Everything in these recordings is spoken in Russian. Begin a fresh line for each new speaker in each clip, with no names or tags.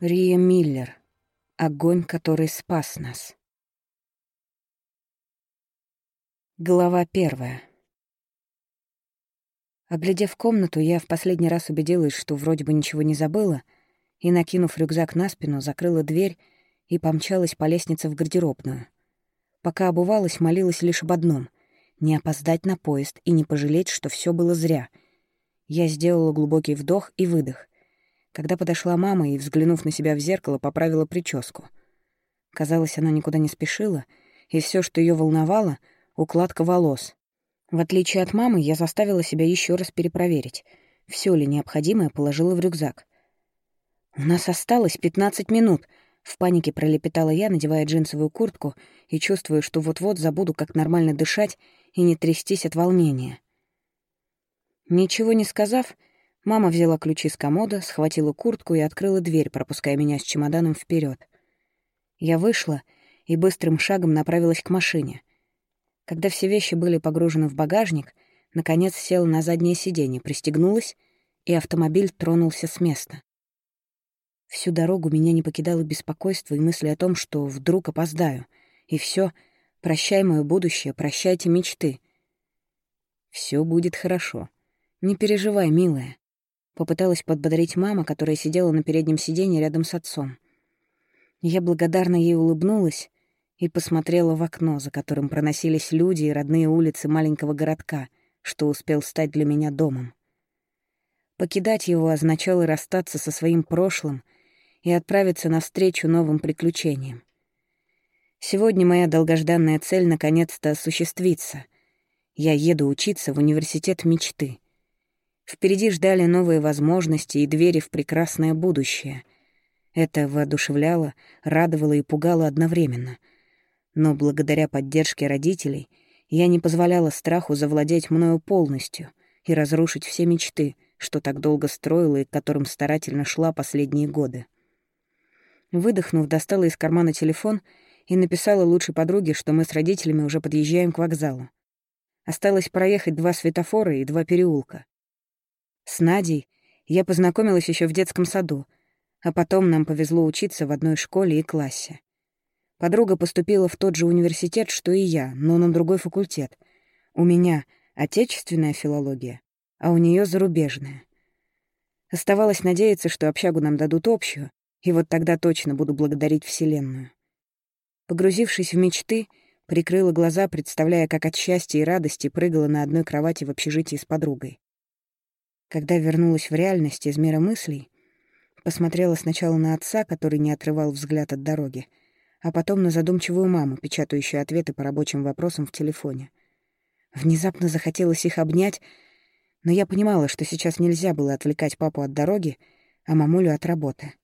Рия Миллер. Огонь, который спас нас. Глава первая. Оглядев комнату, я в последний раз убедилась, что вроде бы ничего не забыла, и, накинув рюкзак на спину, закрыла дверь и помчалась по лестнице в гардеробную. Пока обувалась, молилась лишь об одном — не опоздать на поезд и не пожалеть, что все было зря. Я сделала глубокий вдох и выдох — когда подошла мама и, взглянув на себя в зеркало, поправила прическу. Казалось, она никуда не спешила, и все, что ее волновало — укладка волос. В отличие от мамы, я заставила себя еще раз перепроверить. Все ли необходимое положила в рюкзак. «У нас осталось пятнадцать минут», — в панике пролепетала я, надевая джинсовую куртку и чувствуя, что вот-вот забуду, как нормально дышать и не трястись от волнения. Ничего не сказав, Мама взяла ключи с комода, схватила куртку и открыла дверь, пропуская меня с чемоданом вперед. Я вышла и быстрым шагом направилась к машине. Когда все вещи были погружены в багажник, наконец села на заднее сиденье, пристегнулась, и автомобиль тронулся с места. Всю дорогу меня не покидало беспокойство и мысли о том, что вдруг опоздаю. И все, прощай мое будущее, прощайте мечты. Все будет хорошо. Не переживай, милая. Попыталась подбодрить мама, которая сидела на переднем сиденье рядом с отцом. Я благодарно ей улыбнулась и посмотрела в окно, за которым проносились люди и родные улицы маленького городка, что успел стать для меня домом. Покидать его означало расстаться со своим прошлым и отправиться навстречу новым приключениям. Сегодня моя долгожданная цель наконец-то осуществится. Я еду учиться в университет мечты — Впереди ждали новые возможности и двери в прекрасное будущее. Это воодушевляло, радовало и пугало одновременно. Но благодаря поддержке родителей я не позволяла страху завладеть мною полностью и разрушить все мечты, что так долго строила и к которым старательно шла последние годы. Выдохнув, достала из кармана телефон и написала лучшей подруге, что мы с родителями уже подъезжаем к вокзалу. Осталось проехать два светофора и два переулка. С Надей я познакомилась еще в детском саду, а потом нам повезло учиться в одной школе и классе. Подруга поступила в тот же университет, что и я, но на другой факультет. У меня отечественная филология, а у нее зарубежная. Оставалось надеяться, что общагу нам дадут общую, и вот тогда точно буду благодарить Вселенную. Погрузившись в мечты, прикрыла глаза, представляя, как от счастья и радости прыгала на одной кровати в общежитии с подругой. Когда вернулась в реальность из мира мыслей, посмотрела сначала на отца, который не отрывал взгляд от дороги, а потом на задумчивую маму, печатающую ответы по рабочим вопросам в телефоне. Внезапно захотелось их обнять, но я понимала, что сейчас нельзя было отвлекать папу от дороги, а мамулю от работы.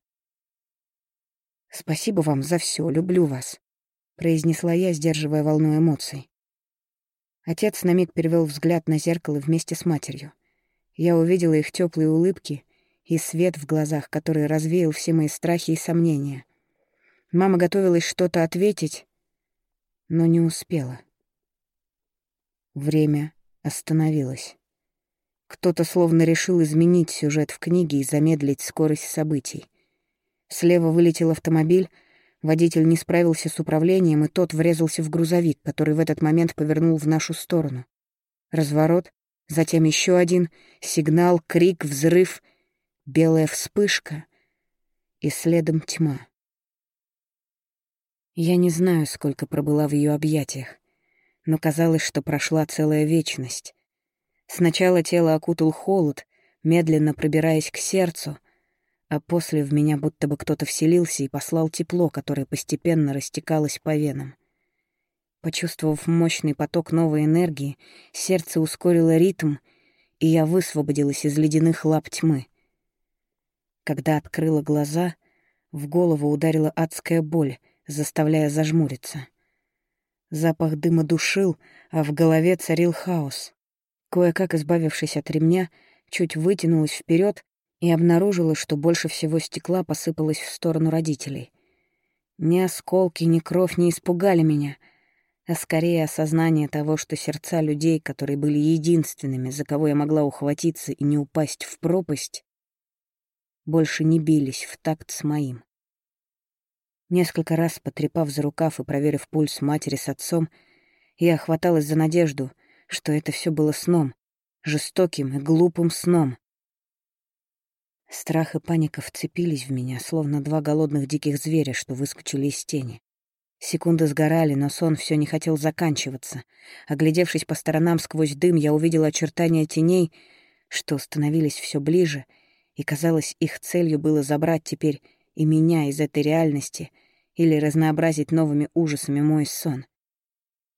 «Спасибо вам за все, люблю вас», — произнесла я, сдерживая волну эмоций. Отец на миг перевел взгляд на зеркало вместе с матерью — я увидела их теплые улыбки и свет в глазах, который развеял все мои страхи и сомнения. Мама готовилась что-то ответить, но не успела. Время остановилось. Кто-то словно решил изменить сюжет в книге и замедлить скорость событий. Слева вылетел автомобиль, водитель не справился с управлением, и тот врезался в грузовик, который в этот момент повернул в нашу сторону. Разворот, Затем еще один сигнал, крик, взрыв, белая вспышка и следом тьма. Я не знаю, сколько пробыла в ее объятиях, но казалось, что прошла целая вечность. Сначала тело окутал холод, медленно пробираясь к сердцу, а после в меня будто бы кто-то вселился и послал тепло, которое постепенно растекалось по венам. Почувствовав мощный поток новой энергии, сердце ускорило ритм, и я высвободилась из ледяных лап тьмы. Когда открыла глаза, в голову ударила адская боль, заставляя зажмуриться. Запах дыма душил, а в голове царил хаос. Кое-как избавившись от ремня, чуть вытянулась вперед и обнаружила, что больше всего стекла посыпалось в сторону родителей. Ни осколки, ни кровь не испугали меня — а скорее осознание того, что сердца людей, которые были единственными, за кого я могла ухватиться и не упасть в пропасть, больше не бились в такт с моим. Несколько раз потрепав за рукав и проверив пульс матери с отцом, я хваталась за надежду, что это все было сном, жестоким и глупым сном. Страх и паника вцепились в меня, словно два голодных диких зверя, что выскочили из тени. Секунды сгорали, но сон все не хотел заканчиваться. Оглядевшись по сторонам сквозь дым, я увидела очертания теней, что становились все ближе, и, казалось, их целью было забрать теперь и меня из этой реальности или разнообразить новыми ужасами мой сон.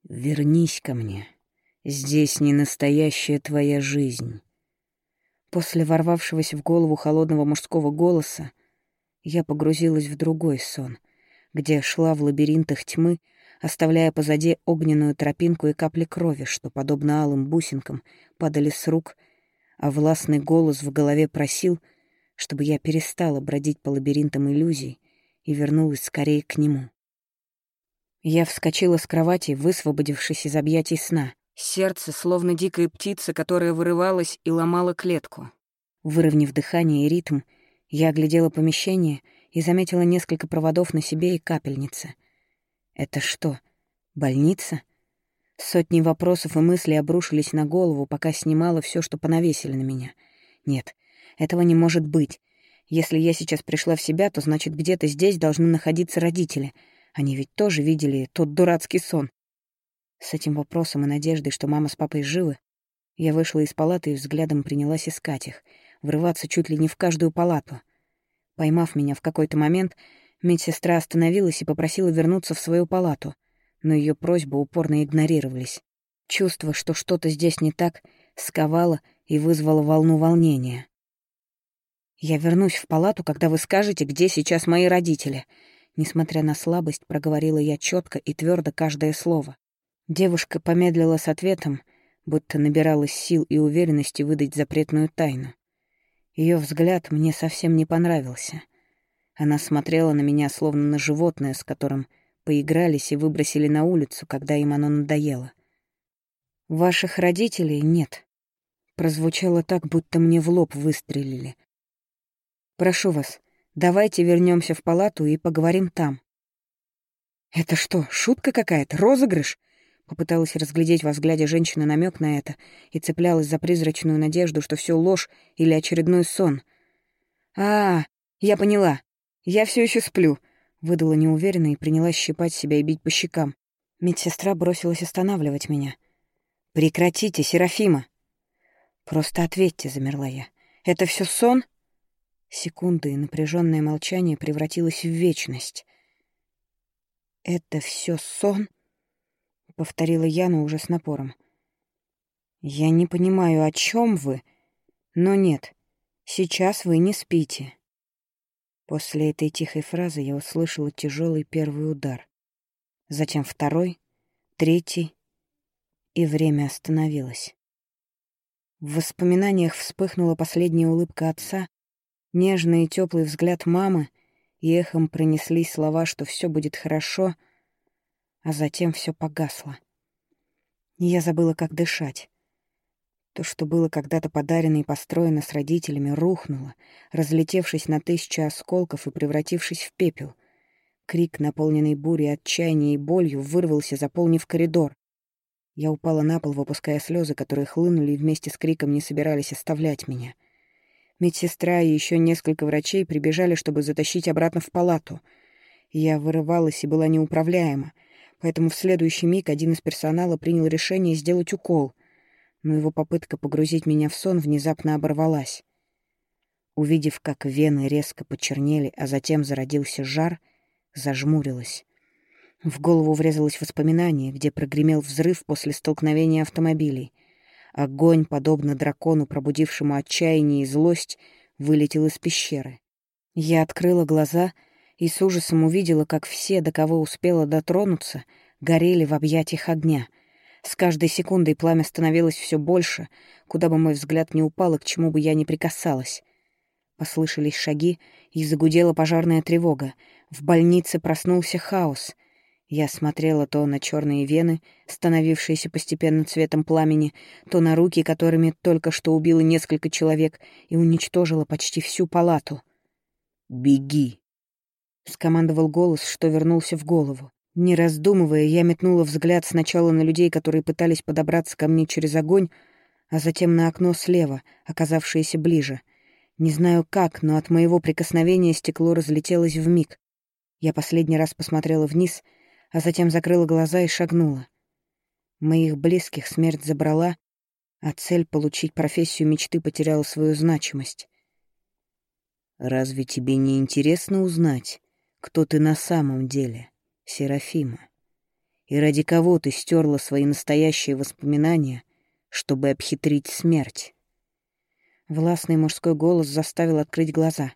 «Вернись ко мне. Здесь не настоящая твоя жизнь». После ворвавшегося в голову холодного мужского голоса я погрузилась в другой сон, где шла в лабиринтах тьмы, оставляя позади огненную тропинку и капли крови, что, подобно алым бусинкам, падали с рук, а властный голос в голове просил, чтобы я перестала бродить по лабиринтам иллюзий и вернулась скорее к нему. Я вскочила с кровати, высвободившись из объятий сна. Сердце, словно дикая птица, которая вырывалась и ломала клетку. Выровняв дыхание и ритм, я оглядела помещение и заметила несколько проводов на себе и капельницы. Это что, больница? Сотни вопросов и мыслей обрушились на голову, пока снимала все, что понавесили на меня. Нет, этого не может быть. Если я сейчас пришла в себя, то значит, где-то здесь должны находиться родители. Они ведь тоже видели тот дурацкий сон. С этим вопросом и надеждой, что мама с папой живы, я вышла из палаты и взглядом принялась искать их, врываться чуть ли не в каждую палату. Поймав меня в какой-то момент, медсестра остановилась и попросила вернуться в свою палату, но ее просьбы упорно игнорировались. Чувство, что что-то здесь не так, сковало и вызвало волну волнения. «Я вернусь в палату, когда вы скажете, где сейчас мои родители», Несмотря на слабость, проговорила я четко и твердо каждое слово. Девушка помедлила с ответом, будто набиралась сил и уверенности выдать запретную тайну. Ее взгляд мне совсем не понравился. Она смотрела на меня, словно на животное, с которым поигрались и выбросили на улицу, когда им оно надоело. «Ваших родителей нет», прозвучало так, будто мне в лоб выстрелили. «Прошу вас, давайте вернемся в палату и поговорим там». «Это что, шутка какая-то? Розыгрыш?» Попыталась разглядеть во взгляде женщины намек на это и цеплялась за призрачную надежду, что все ложь или очередной сон. «А, я поняла. Я все еще сплю», — выдала неуверенно и принялась щипать себя и бить по щекам. Медсестра бросилась останавливать меня. «Прекратите, Серафима!» «Просто ответьте», — замерла я. «Это все сон?» Секунды и напряженное молчание превратилось в вечность. «Это все сон?» — повторила Яна уже с напором. «Я не понимаю, о чем вы, но нет, сейчас вы не спите». После этой тихой фразы я услышала тяжелый первый удар, затем второй, третий, и время остановилось. В воспоминаниях вспыхнула последняя улыбка отца, нежный и теплый взгляд мамы, и эхом пронеслись слова, что все будет хорошо — а затем все погасло. Я забыла, как дышать. То, что было когда-то подарено и построено с родителями, рухнуло, разлетевшись на тысячи осколков и превратившись в пепел. Крик, наполненный бурей, отчаянием и болью, вырвался, заполнив коридор. Я упала на пол, выпуская слезы, которые хлынули и вместе с криком не собирались оставлять меня. Медсестра и еще несколько врачей прибежали, чтобы затащить обратно в палату. Я вырывалась и была неуправляема — поэтому в следующий миг один из персонала принял решение сделать укол, но его попытка погрузить меня в сон внезапно оборвалась. Увидев, как вены резко почернели, а затем зародился жар, зажмурилась. В голову врезалось воспоминание, где прогремел взрыв после столкновения автомобилей. Огонь, подобно дракону, пробудившему отчаяние и злость, вылетел из пещеры. Я открыла глаза — и с ужасом увидела, как все, до кого успела дотронуться, горели в объятиях огня. С каждой секундой пламя становилось все больше, куда бы мой взгляд не упал и к чему бы я ни прикасалась. Послышались шаги, и загудела пожарная тревога. В больнице проснулся хаос. Я смотрела то на черные вены, становившиеся постепенно цветом пламени, то на руки, которыми только что убила несколько человек и уничтожила почти всю палату —
Беги!»
Скомандовал голос, что вернулся в голову. Не раздумывая, я метнула взгляд сначала на людей, которые пытались подобраться ко мне через огонь, а затем на окно слева, оказавшееся ближе. Не знаю как, но от моего прикосновения стекло разлетелось в миг. Я последний раз посмотрела вниз, а затем закрыла глаза и шагнула. Моих близких смерть забрала, а цель получить профессию мечты потеряла свою значимость.
«Разве тебе не интересно узнать, кто ты на самом деле, Серафима? И ради кого ты стерла свои настоящие воспоминания, чтобы обхитрить смерть?»
Властный мужской голос заставил открыть глаза.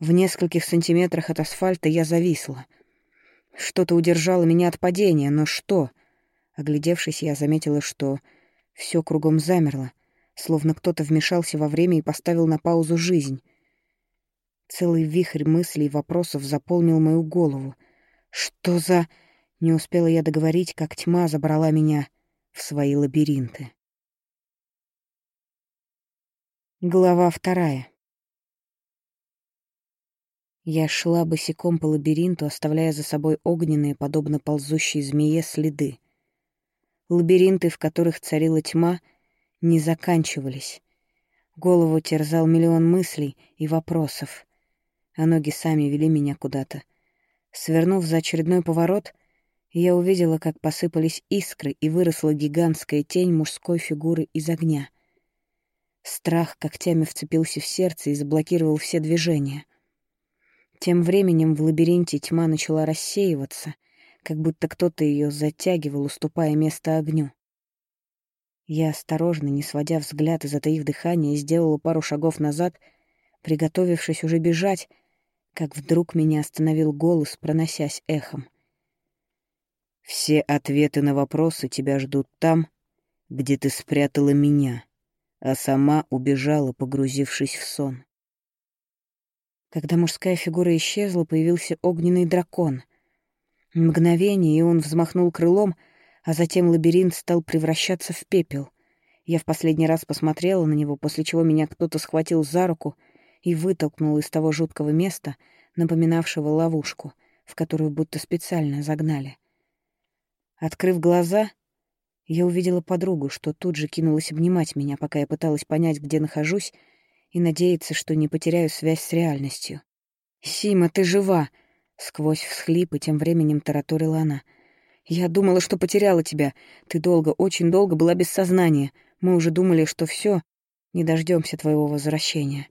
В нескольких сантиметрах от асфальта я зависла. Что-то удержало меня от падения, но что? Оглядевшись, я заметила, что все кругом замерло, словно кто-то вмешался во время и поставил на паузу жизнь. Целый вихрь мыслей и вопросов заполнил мою голову. Что за... Не успела я договорить, как тьма забрала меня в свои лабиринты. Глава вторая. Я шла босиком по лабиринту, оставляя за собой огненные, подобно ползущей змее, следы. Лабиринты, в которых царила тьма, не заканчивались. Голову терзал миллион мыслей и вопросов, а ноги сами вели меня куда-то. Свернув за очередной поворот, я увидела, как посыпались искры, и выросла гигантская тень мужской фигуры из огня — Страх когтями вцепился в сердце и заблокировал все движения. Тем временем в лабиринте тьма начала рассеиваться, как будто кто-то ее затягивал, уступая место огню. Я осторожно, не сводя взгляд и затаив дыхание, сделала пару шагов назад, приготовившись уже бежать, как вдруг меня остановил голос, проносясь эхом. «Все ответы на вопросы тебя ждут там, где ты спрятала меня» а сама убежала, погрузившись в сон. Когда мужская фигура исчезла, появился огненный дракон. Мгновение, и он взмахнул крылом, а затем лабиринт стал превращаться в пепел. Я в последний раз посмотрела на него, после чего меня кто-то схватил за руку и вытолкнул из того жуткого места, напоминавшего ловушку, в которую будто специально загнали. Открыв глаза, я увидела подругу, что тут же кинулась обнимать меня, пока я пыталась понять, где нахожусь, и надеяться, что не потеряю связь с реальностью. «Сима, ты жива!» — сквозь всхлипы тем временем тараторила она. «Я думала, что потеряла тебя. Ты долго, очень долго была без сознания. Мы уже думали, что все, не дождемся твоего возвращения».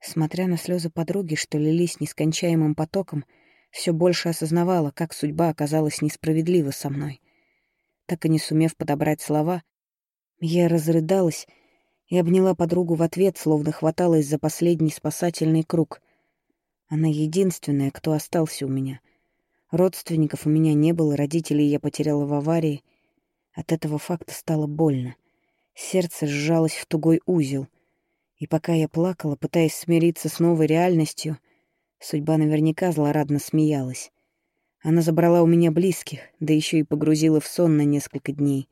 Смотря на слезы подруги, что лились нескончаемым потоком, все больше осознавала, как судьба оказалась несправедлива со мной. Так и не сумев подобрать слова, я разрыдалась и обняла подругу в ответ, словно хваталась за последний спасательный круг. Она единственная, кто остался у меня. Родственников у меня не было, родителей я потеряла в аварии. От этого факта стало больно. Сердце сжалось в тугой узел. И пока я плакала, пытаясь смириться с новой реальностью, судьба наверняка злорадно смеялась. Она забрала у меня близких, да еще и погрузила в сон на несколько дней.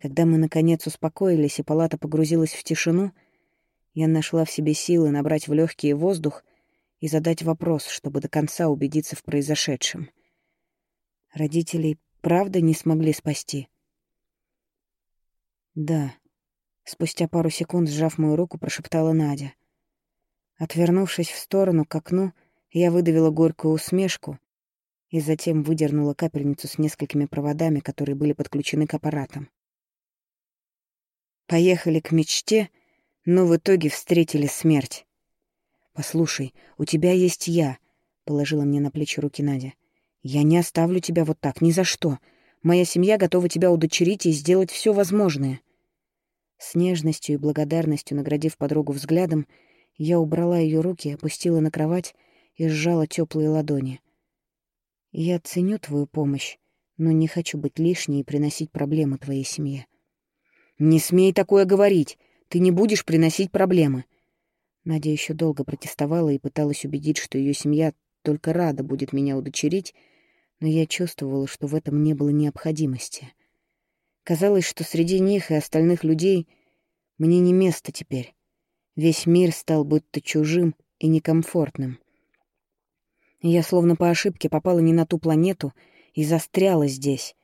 Когда мы, наконец, успокоились и палата погрузилась в тишину, я нашла в себе силы набрать в легкий воздух и задать вопрос, чтобы до конца убедиться в произошедшем. Родителей правда не смогли спасти? Да. Спустя пару секунд, сжав мою руку, прошептала Надя. Отвернувшись в сторону к окну, я выдавила горькую усмешку и затем выдернула капельницу с несколькими проводами, которые были подключены к аппаратам. Поехали к мечте, но в итоге встретили смерть. «Послушай, у тебя есть я», — положила мне на плечи руки Надя. «Я не оставлю тебя вот так, ни за что. Моя семья готова тебя удочерить и сделать все возможное». С нежностью и благодарностью наградив подругу взглядом, я убрала ее руки, опустила на кровать и сжала теплые ладони — я ценю твою помощь, но не хочу быть лишней и приносить проблемы твоей семье. Не смей такое говорить. Ты не будешь приносить проблемы. Надя еще долго протестовала и пыталась убедить, что ее семья только рада будет меня удочерить, но я чувствовала, что в этом не было необходимости. Казалось, что среди них и остальных людей мне не место теперь. Весь мир стал будто чужим и некомфортным. Я словно по ошибке попала не на ту планету и застряла здесь.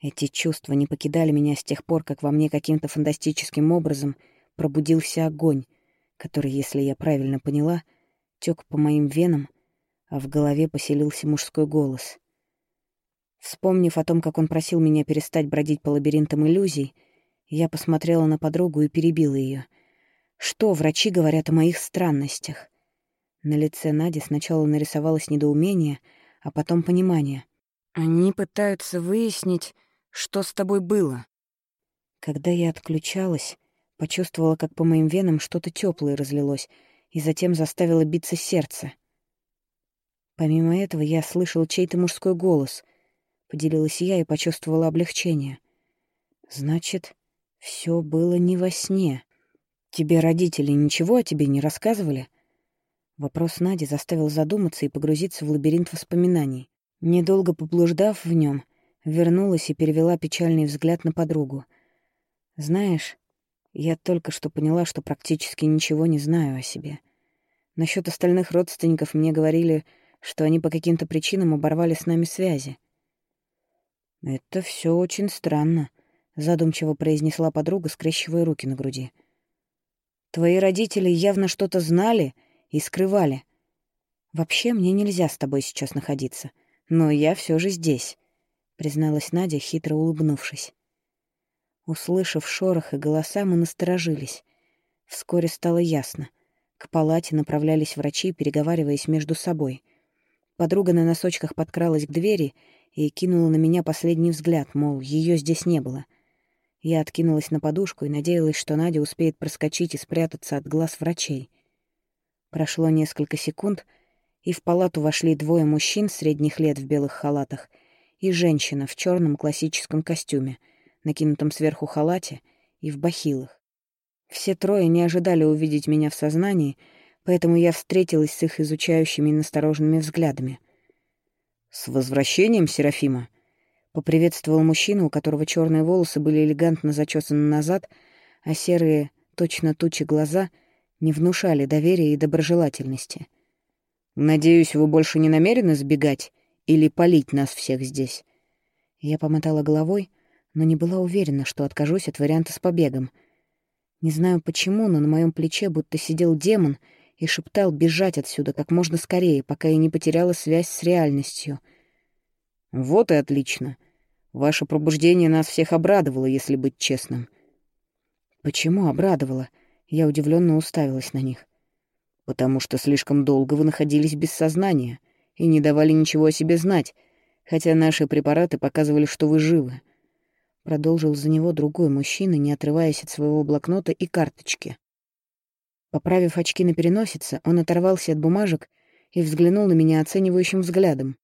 Эти чувства не покидали меня с тех пор, как во мне каким-то фантастическим образом пробудился огонь, который, если я правильно поняла, тек по моим венам, а в голове поселился мужской голос. Вспомнив о том, как он просил меня перестать бродить по лабиринтам иллюзий, я посмотрела на подругу и перебила ее. Что врачи говорят о моих странностях? На лице Нади сначала нарисовалось недоумение, а потом понимание. Они пытаются выяснить, что с тобой было. Когда я отключалась, почувствовала, как по моим венам что-то теплое разлилось, и затем заставило биться сердце. Помимо этого я слышала чей-то мужской голос. Поделилась я и почувствовала облегчение. Значит, все было не во сне. Тебе родители ничего о тебе не рассказывали? Вопрос Нади заставил задуматься и погрузиться в лабиринт воспоминаний. Недолго поблуждав в нем, вернулась и перевела печальный взгляд на подругу. «Знаешь, я только что поняла, что практически ничего не знаю о себе. Насчет остальных родственников мне говорили, что они по каким-то причинам оборвали с нами связи. «Это все очень странно», — задумчиво произнесла подруга, скрещивая руки на груди. «Твои родители явно что-то знали и скрывали. Вообще, мне нельзя с тобой сейчас находиться, но я все же здесь», — призналась Надя, хитро улыбнувшись. Услышав шорох и голоса, мы насторожились. Вскоре стало ясно. К палате направлялись врачи, переговариваясь между собой — Подруга на носочках подкралась к двери и кинула на меня последний взгляд, мол, ее здесь не было. Я откинулась на подушку и надеялась, что Надя успеет проскочить и спрятаться от глаз врачей. Прошло несколько секунд, и в палату вошли двое мужчин средних лет в белых халатах и женщина в черном классическом костюме, накинутом сверху халате и в бахилах. Все трое не ожидали увидеть меня в сознании — поэтому я встретилась с их изучающими и настороженными взглядами. «С возвращением, Серафима!» — поприветствовал мужчина, у которого черные волосы были элегантно зачесаны назад, а серые, точно тучи глаза не внушали доверия и доброжелательности. «Надеюсь, вы больше не намерены сбегать или палить нас всех здесь?» Я помотала головой, но не была уверена, что откажусь от варианта с побегом. Не знаю почему, но на моем плече будто сидел демон — и шептал бежать отсюда как можно скорее, пока я не потеряла связь с реальностью. «Вот и отлично. Ваше пробуждение нас всех обрадовало, если быть честным». «Почему обрадовало?» Я удивленно уставилась на них. «Потому что слишком долго вы находились без сознания и не давали ничего о себе знать, хотя наши препараты показывали, что вы живы». Продолжил за него другой мужчина, не отрываясь от своего блокнота и карточки. Поправив очки на переносице, он оторвался от бумажек и взглянул на меня оценивающим взглядом.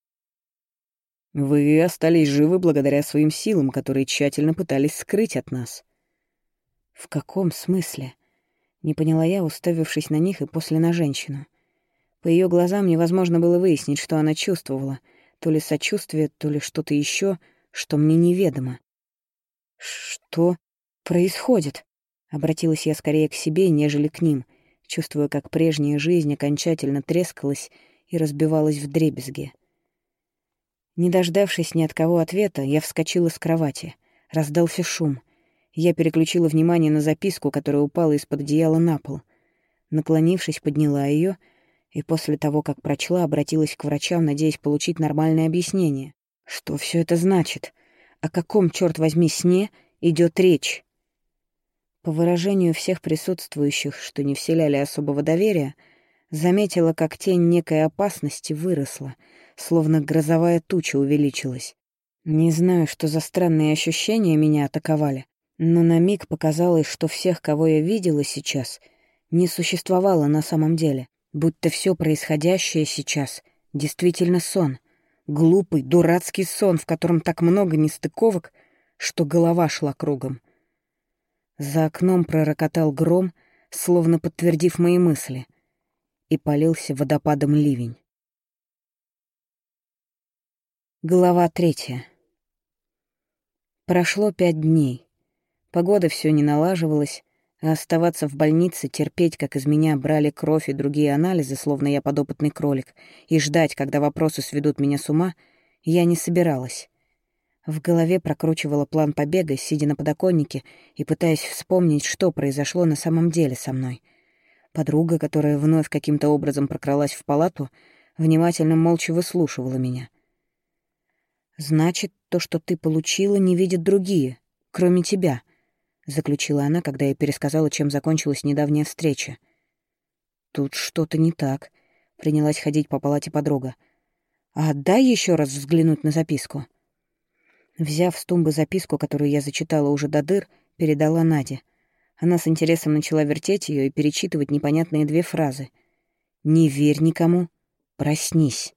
«Вы остались живы благодаря своим силам, которые тщательно пытались скрыть от нас». «В каком смысле?» — не поняла я, уставившись на них и после на женщину. По ее глазам невозможно было выяснить, что она чувствовала, то ли сочувствие, то ли что-то еще, что мне неведомо. «Что происходит?» — обратилась я скорее к себе, нежели к ним — чувствуя, как прежняя жизнь окончательно трескалась и разбивалась в дребезги. Не дождавшись ни от кого ответа, я вскочила с кровати. Раздался шум. Я переключила внимание на записку, которая упала из-под одеяла на пол. Наклонившись, подняла ее и после того, как прочла, обратилась к врачам, надеясь получить нормальное объяснение. Что все это значит? О каком, черт возьми, сне идет речь? По выражению всех присутствующих, что не вселяли особого доверия, заметила, как тень некой опасности выросла, словно грозовая туча увеличилась. Не знаю, что за странные ощущения меня атаковали, но на миг показалось, что всех, кого я видела сейчас, не существовало на самом деле, будто все происходящее сейчас действительно сон. Глупый, дурацкий сон, в котором так много нестыковок, что голова шла кругом. За окном пророкотал гром, словно подтвердив мои мысли, и полился водопадом ливень. Глава третья. Прошло пять дней. Погода все не налаживалась, А оставаться в больнице, терпеть, как из меня брали кровь и другие анализы, словно я подопытный кролик, и ждать, когда вопросы сведут меня с ума, я не собиралась. В голове прокручивала план побега, сидя на подоконнике и пытаясь вспомнить, что произошло на самом деле со мной. Подруга, которая вновь каким-то образом прокралась в палату, внимательно молча выслушивала меня. «Значит, то, что ты получила, не видят другие, кроме тебя», — заключила она, когда я пересказала, чем закончилась недавняя встреча. «Тут что-то не так», — принялась ходить по палате подруга. «А дай еще раз взглянуть на записку». Взяв с тумбы записку, которую я зачитала уже до дыр, передала Наде. Она с интересом начала вертеть ее и перечитывать непонятные две фразы. «Не верь никому. Проснись».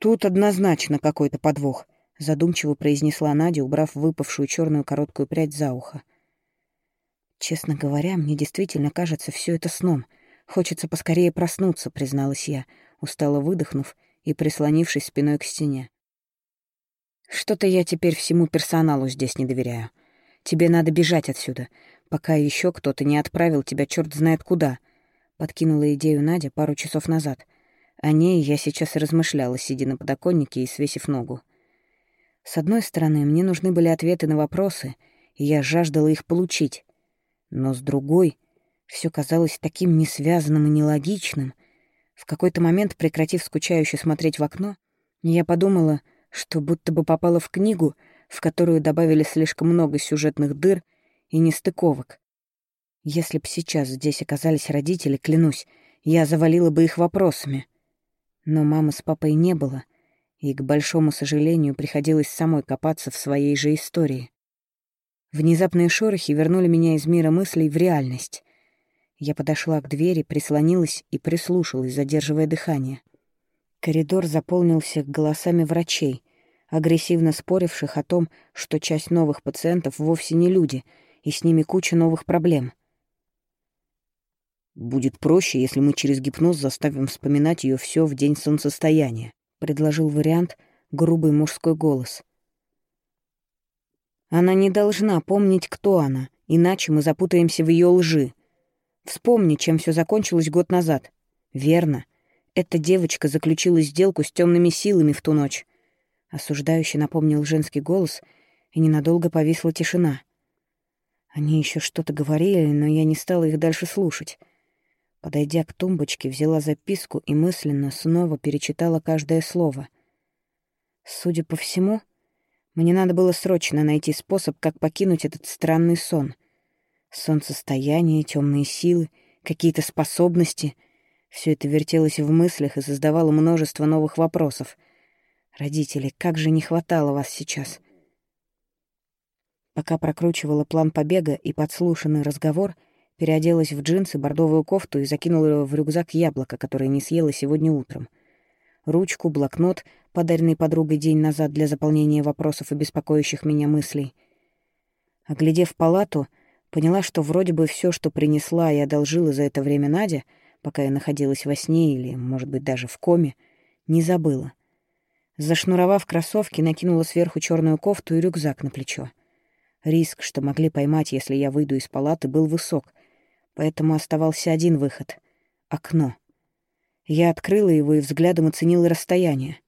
«Тут однозначно какой-то подвох», — задумчиво произнесла Надя, убрав выпавшую черную короткую прядь за ухо. «Честно говоря, мне действительно кажется все это сном. Хочется поскорее проснуться», — призналась я, устало выдохнув и прислонившись спиной к стене. Что-то я теперь всему персоналу здесь не доверяю. Тебе надо бежать отсюда, пока еще кто-то не отправил тебя черт знает куда. Подкинула идею Надя пару часов назад. О ней я сейчас и размышляла, сидя на подоконнике и свесив ногу. С одной стороны, мне нужны были ответы на вопросы, и я жаждала их получить. Но с другой, все казалось таким несвязанным и нелогичным. В какой-то момент, прекратив скучающе смотреть в окно, я подумала — что будто бы попала в книгу, в которую добавили слишком много сюжетных дыр и нестыковок. Если б сейчас здесь оказались родители, клянусь, я завалила бы их вопросами. Но мамы с папой не было, и, к большому сожалению, приходилось самой копаться в своей же истории. Внезапные шорохи вернули меня из мира мыслей в реальность. Я подошла к двери, прислонилась и прислушалась, задерживая дыхание. Коридор заполнился голосами врачей, агрессивно споривших о том, что часть новых пациентов вовсе не люди, и с ними куча новых проблем.
«Будет проще, если мы через гипноз заставим вспоминать ее все в день солнцестояния», — предложил вариант грубый мужской голос.
«Она не должна помнить, кто она, иначе мы запутаемся в ее лжи. Вспомни, чем все закончилось год назад. Верно. Эта девочка заключила сделку с темными силами в ту ночь. Осуждающе напомнил женский голос, и ненадолго повисла тишина. Они еще что-то говорили, но я не стала их дальше слушать. Подойдя к тумбочке, взяла записку и мысленно снова перечитала каждое слово. Судя по всему, мне надо было срочно найти способ, как покинуть этот странный сон. Солнцестояние, темные силы, какие-то способности — все это вертелось в мыслях и создавало множество новых вопросов. Родители, как же не хватало вас сейчас. Пока прокручивала план побега и подслушанный разговор, переоделась в джинсы, бордовую кофту и закинула в рюкзак яблоко, которое не съела сегодня утром. Ручку, блокнот, подаренный подругой день назад для заполнения вопросов и беспокоящих меня мыслей. Оглядев палату, поняла, что вроде бы все, что принесла и одолжила за это время Надя, пока я находилась во сне или, может быть, даже в коме, не забыла. Зашнуровав кроссовки, накинула сверху черную кофту и рюкзак на плечо. Риск, что могли поймать, если я выйду из палаты, был высок, поэтому оставался один выход — окно. Я открыла его и взглядом оценила расстояние.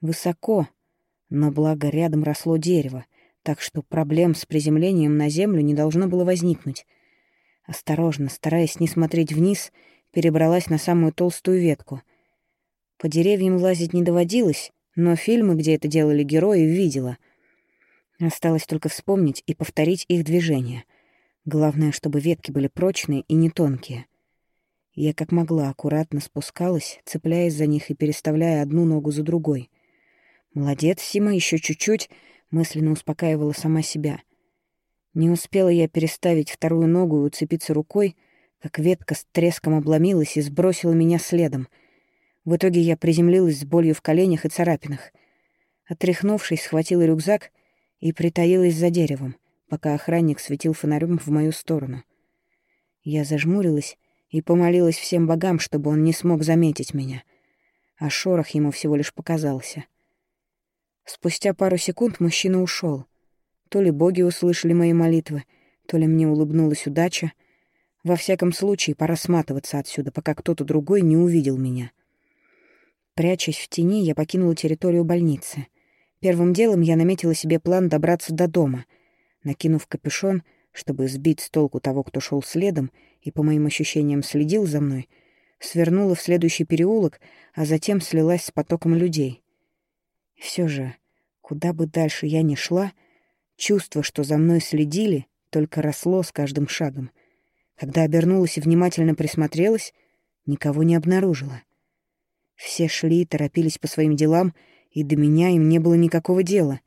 Высоко, но благо рядом росло дерево, так что проблем с приземлением на землю не должно было возникнуть. Осторожно, стараясь не смотреть вниз, перебралась на самую толстую ветку. По деревьям лазить не доводилось, но фильмы, где это делали герои, видела. Осталось только вспомнить и повторить их движения. Главное, чтобы ветки были прочные и не тонкие. Я как могла аккуратно спускалась, цепляясь за них и переставляя одну ногу за другой. «Молодец, Сима, еще чуть-чуть», — мысленно успокаивала сама себя. Не успела я переставить вторую ногу и уцепиться рукой, как ветка с треском обломилась и сбросила меня следом — в итоге я приземлилась с болью в коленях и царапинах. Отряхнувшись, схватила рюкзак и притаилась за деревом, пока охранник светил фонарем в мою сторону. Я зажмурилась и помолилась всем богам, чтобы он не смог заметить меня. А шорох ему всего лишь показался. Спустя пару секунд мужчина ушел. То ли боги услышали мои молитвы, то ли мне улыбнулась удача. Во всяком случае, пора сматываться отсюда, пока кто-то другой не увидел меня. Прячась в тени, я покинула территорию больницы. Первым делом я наметила себе план добраться до дома. Накинув капюшон, чтобы сбить с толку того, кто шел следом и, по моим ощущениям, следил за мной, свернула в следующий переулок, а затем слилась с потоком людей. Все же, куда бы дальше я ни шла, чувство, что за мной следили, только росло с каждым шагом. Когда обернулась и внимательно присмотрелась, никого не обнаружила. Все шли, торопились по своим делам, и до меня им не было никакого дела.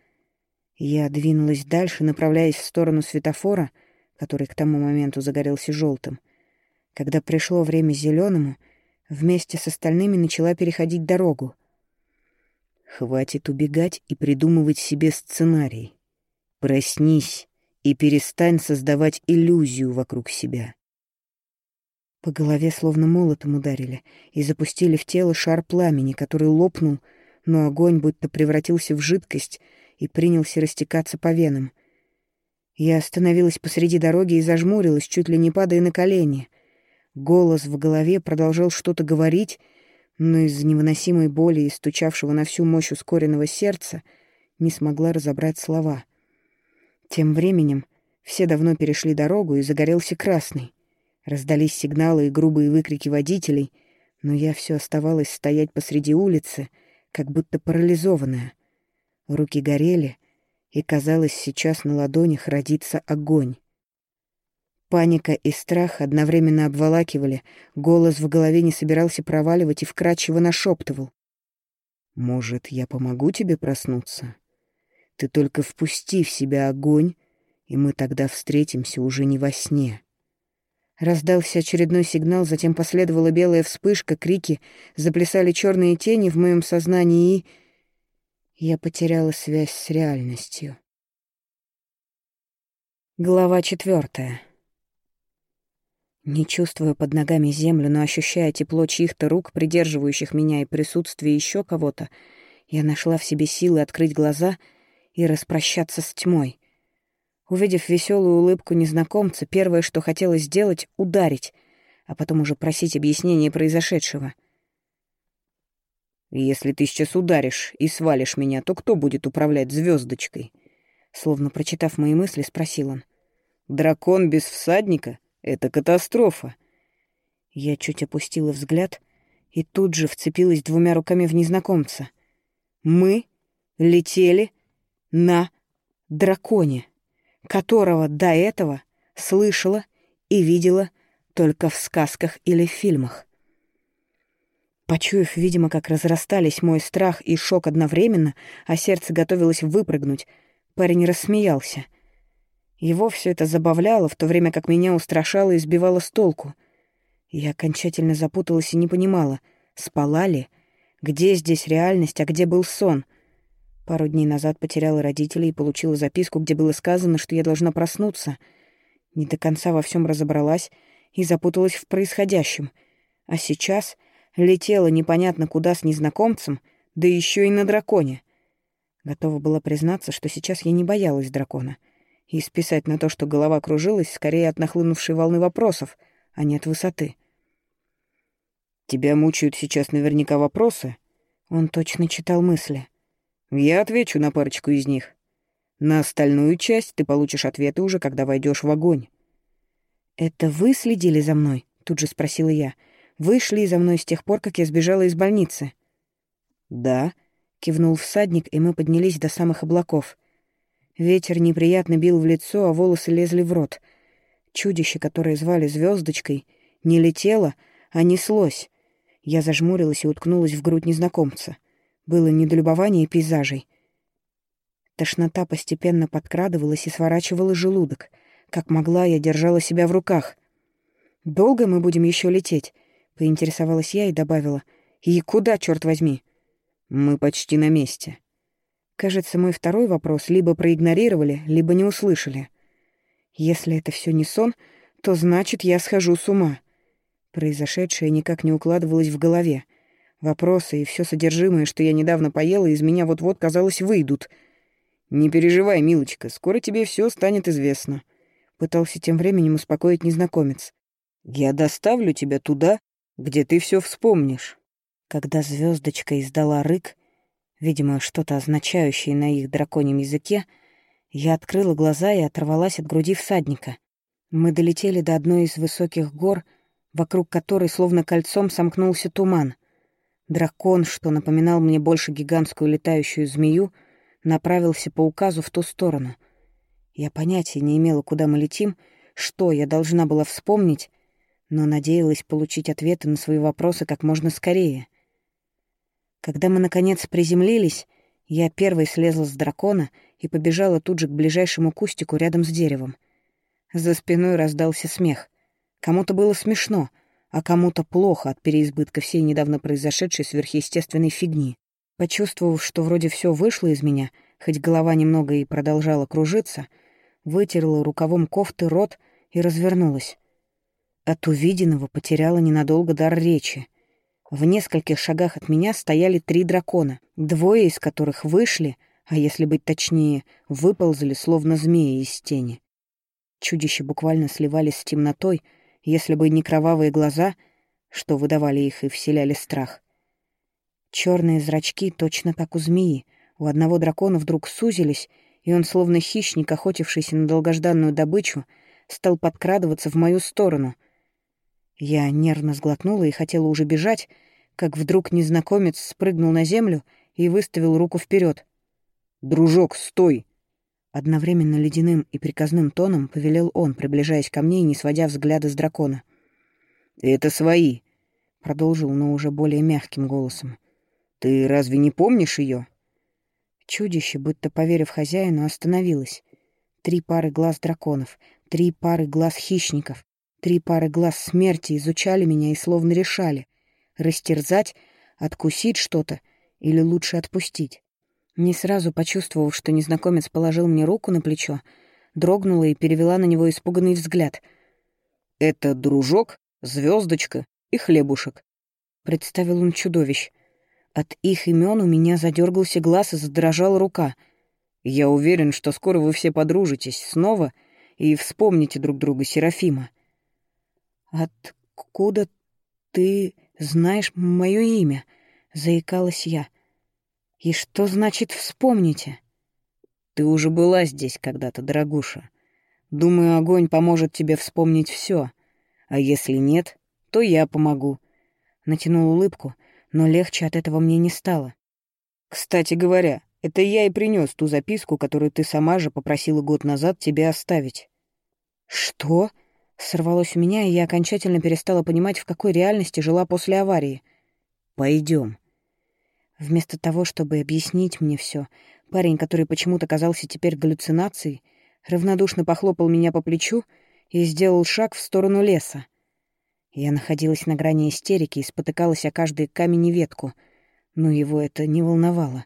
Я двинулась дальше, направляясь в сторону светофора, который к тому моменту загорелся желтым. Когда пришло время зеленому, вместе с остальными начала переходить дорогу. Хватит убегать и придумывать себе сценарий. Проснись и перестань создавать иллюзию вокруг себя. По голове словно молотом ударили и запустили в тело шар пламени, который лопнул, но огонь будто превратился в жидкость и принялся растекаться по венам. Я остановилась посреди дороги и зажмурилась, чуть ли не падая на колени. Голос в голове продолжал что-то говорить, но из-за невыносимой боли и стучавшего на всю мощь ускоренного сердца не смогла разобрать слова. Тем временем все давно перешли дорогу, и загорелся красный. Раздались сигналы и грубые выкрики водителей, но я все оставалась стоять посреди улицы, как будто парализованная. Руки горели, и, казалось, сейчас на ладонях родится огонь. Паника и страх одновременно обволакивали, голос в голове не собирался проваливать и вкрадчиво нашептывал. «Может, я помогу тебе проснуться? Ты только впусти в себя огонь, и мы тогда встретимся уже не во сне». Раздался очередной сигнал, затем последовала белая вспышка, крики, заплясали черные тени в моем сознании, и... Я потеряла связь с реальностью. Глава четвертая. Не чувствуя под ногами землю, но ощущая тепло чьих-то рук, придерживающих меня и присутствие еще кого-то, я нашла в себе силы открыть глаза и распрощаться с тьмой. Увидев веселую улыбку незнакомца, первое, что хотелось сделать — ударить, а потом уже просить объяснения произошедшего. «Если ты сейчас ударишь и свалишь меня, то кто будет управлять звездочкой? Словно прочитав мои мысли, спросил он. «Дракон без всадника?» Это катастрофа. Я чуть опустила взгляд и тут же вцепилась двумя руками в незнакомца. Мы летели на драконе, которого до этого слышала и видела только в сказках или фильмах. Почуяв, видимо, как разрастались мой страх и шок одновременно, а сердце готовилось выпрыгнуть, парень рассмеялся — его все это забавляло, в то время как меня устрашало и сбивало с толку. Я окончательно запуталась и не понимала, спала ли, где здесь реальность, а где был сон. Пару дней назад потеряла родителей и получила записку, где было сказано, что я должна проснуться. Не до конца во всем разобралась и запуталась в происходящем. А сейчас летела непонятно куда с незнакомцем, да еще и на драконе. Готова была признаться, что сейчас я не боялась дракона — и списать на то, что голова кружилась, скорее от нахлынувшей волны вопросов, а не от высоты. «Тебя мучают сейчас наверняка вопросы?» Он точно читал мысли. «Я отвечу на парочку из них. На остальную часть ты получишь ответы уже, когда войдешь в огонь». «Это вы следили за мной?» — тут же спросила я. «Вы шли за мной с тех пор, как я сбежала из больницы?» «Да», — кивнул всадник, и мы поднялись до самых облаков — Ветер неприятно бил в лицо, а волосы лезли в рот. Чудище, которое звали звездочкой, не летело, а неслось. Я зажмурилась и уткнулась в грудь незнакомца. Было недолюбование пейзажей. Тошнота постепенно подкрадывалась и сворачивала желудок. Как могла, я держала себя в руках. «Долго мы будем еще лететь?» — поинтересовалась я и добавила. «И куда, черт возьми?» «Мы почти на месте», Кажется, мой второй вопрос либо проигнорировали, либо не услышали. Если это все не сон, то значит, я схожу с ума. Произошедшее никак не укладывалось в голове. Вопросы и все содержимое, что я недавно поела, из меня вот-вот, казалось, выйдут. «Не переживай, милочка, скоро тебе все станет известно», — пытался тем временем успокоить незнакомец.
«Я доставлю тебя туда, где ты все вспомнишь».
Когда звездочка издала рык, видимо, что-то означающее на их драконьем языке, я открыла глаза и оторвалась от груди всадника. Мы долетели до одной из высоких гор, вокруг которой словно кольцом сомкнулся туман. Дракон, что напоминал мне больше гигантскую летающую змею, направился по указу в ту сторону. Я понятия не имела, куда мы летим, что я должна была вспомнить, но надеялась получить ответы на свои вопросы как можно скорее. Когда мы, наконец, приземлились, я первой слезла с дракона и побежала тут же к ближайшему кустику рядом с деревом. За спиной раздался смех. Кому-то было смешно, а кому-то плохо от переизбытка всей недавно произошедшей сверхъестественной фигни. Почувствовав, что вроде все вышло из меня, хоть голова немного и продолжала кружиться, вытерла рукавом кофты рот и развернулась. От увиденного потеряла ненадолго дар речи — в нескольких шагах от меня стояли три дракона, двое из которых вышли, а если быть точнее, выползли, словно змеи из тени. Чудища буквально сливались с темнотой, если бы не кровавые глаза, что выдавали их и вселяли страх. Черные зрачки, точно как у змеи, у одного дракона вдруг сузились, и он, словно хищник, охотившийся на долгожданную добычу, стал подкрадываться в мою сторону — я нервно сглотнула и хотела уже бежать, как вдруг незнакомец спрыгнул на землю и выставил руку вперед. «Дружок, стой!» Одновременно ледяным и приказным тоном повелел он, приближаясь ко мне и не сводя взгляда с дракона. «Это свои», — продолжил, но уже более мягким голосом. «Ты разве не помнишь ее? Чудище, будто поверив хозяину, остановилось. Три пары глаз драконов, три пары глаз хищников, Три пары глаз смерти изучали меня и словно решали, растерзать, откусить что-то или лучше отпустить. Не сразу почувствовав, что незнакомец положил мне руку на плечо, дрогнула и перевела на него испуганный взгляд. «Это дружок, звездочка и хлебушек», — представил он чудовищ. От их имен у меня задергался глаз и задрожала рука. «Я уверен, что скоро вы все подружитесь снова и вспомните друг друга Серафима. «Откуда ты знаешь мое имя?» — заикалась я. «И что значит «вспомните»?» «Ты уже была здесь когда-то, дорогуша. Думаю, огонь поможет тебе вспомнить все. А если нет, то я помогу». Натянул улыбку, но легче от этого мне не стало. «Кстати говоря, это я и принес ту записку, которую ты сама же попросила год назад тебе оставить». «Что?» Сорвалось у меня, и я окончательно перестала понимать, в какой реальности жила после аварии. Пойдем. Вместо того, чтобы объяснить мне все, парень, который почему-то казался теперь галлюцинацией, равнодушно похлопал меня по плечу и сделал шаг в сторону леса. Я находилась на грани истерики и спотыкалась о каждый камень и ветку, но его это не волновало.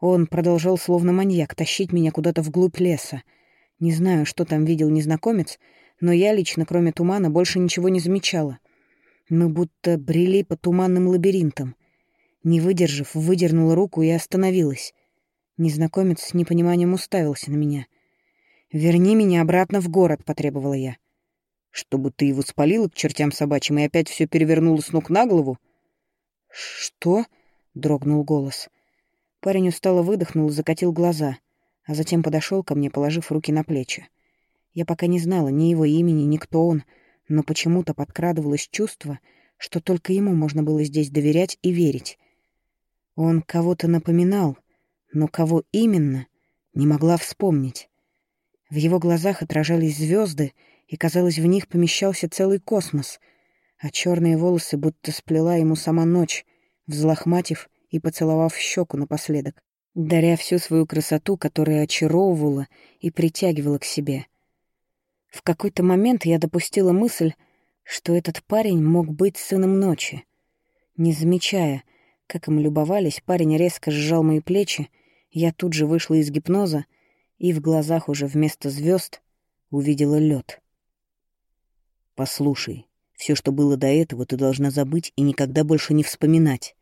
Он продолжал, словно маньяк, тащить меня куда-то вглубь леса. Не знаю, что там видел незнакомец, но я лично, кроме тумана, больше ничего не замечала. Мы будто брели по туманным лабиринтам. Не выдержав, выдернула руку и остановилась. Незнакомец с непониманием уставился на меня. «Верни меня обратно в город», — потребовала я. «Чтобы ты его спалила к чертям собачьим и опять все перевернула с ног на голову?» «Что?» — дрогнул голос. Парень устало выдохнул закатил глаза, а затем подошел ко мне, положив руки на плечи. Я пока не знала ни его имени, ни кто он, но почему-то подкрадывалось чувство, что только ему можно было здесь доверять и верить. Он кого-то напоминал, но кого именно, не могла вспомнить. В его глазах отражались звезды, и, казалось, в них помещался целый космос, а черные волосы будто сплела ему сама ночь, взлохматив и поцеловав щеку напоследок, даря всю свою красоту, которая очаровывала и притягивала к себе — в какой-то момент я допустила мысль, что этот парень мог быть сыном ночи. Не замечая, как им любовались, парень резко сжал мои плечи, я тут же вышла из гипноза и в глазах уже вместо звезд увидела лед. «Послушай, все, что было до этого, ты должна забыть и никогда больше не вспоминать».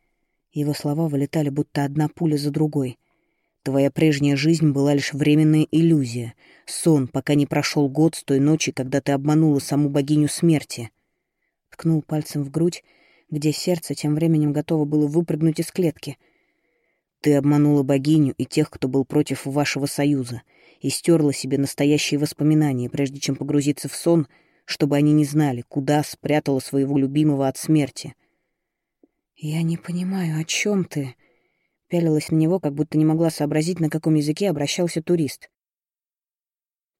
Его слова вылетали, будто одна пуля за другой.
Твоя прежняя жизнь была лишь временная иллюзия, сон, пока не прошел год с той ночи, когда ты обманула саму богиню смерти.
Ткнул пальцем в грудь, где сердце тем временем готово было выпрыгнуть из клетки.
Ты обманула богиню и тех, кто был против вашего союза, и стерла себе настоящие воспоминания, прежде чем погрузиться в сон, чтобы они не знали, куда спрятала своего любимого от смерти.
«Я не понимаю, о чем ты?» Пялилась на него, как будто не могла сообразить, на каком языке обращался турист.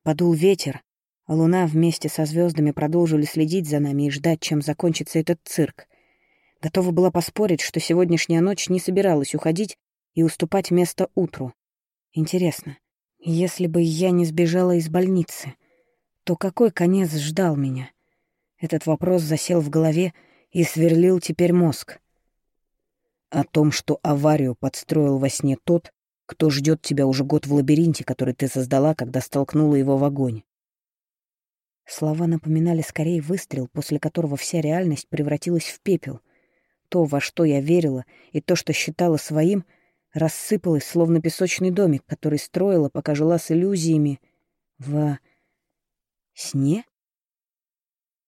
Подул ветер, а луна вместе со звездами продолжили следить за нами и ждать, чем закончится этот цирк. Готова была поспорить, что сегодняшняя ночь не собиралась уходить и уступать место утру. Интересно, если бы я не сбежала из больницы, то какой конец ждал меня? Этот вопрос засел в голове и сверлил теперь мозг.
О том, что аварию подстроил во сне тот, кто ждет тебя уже год в лабиринте, который ты создала, когда столкнула его в огонь.
Слова напоминали скорее выстрел, после которого вся реальность превратилась в пепел. То, во что я верила, и то, что считала своим, рассыпалось, словно песочный домик, который строила, пока жила с иллюзиями в... сне?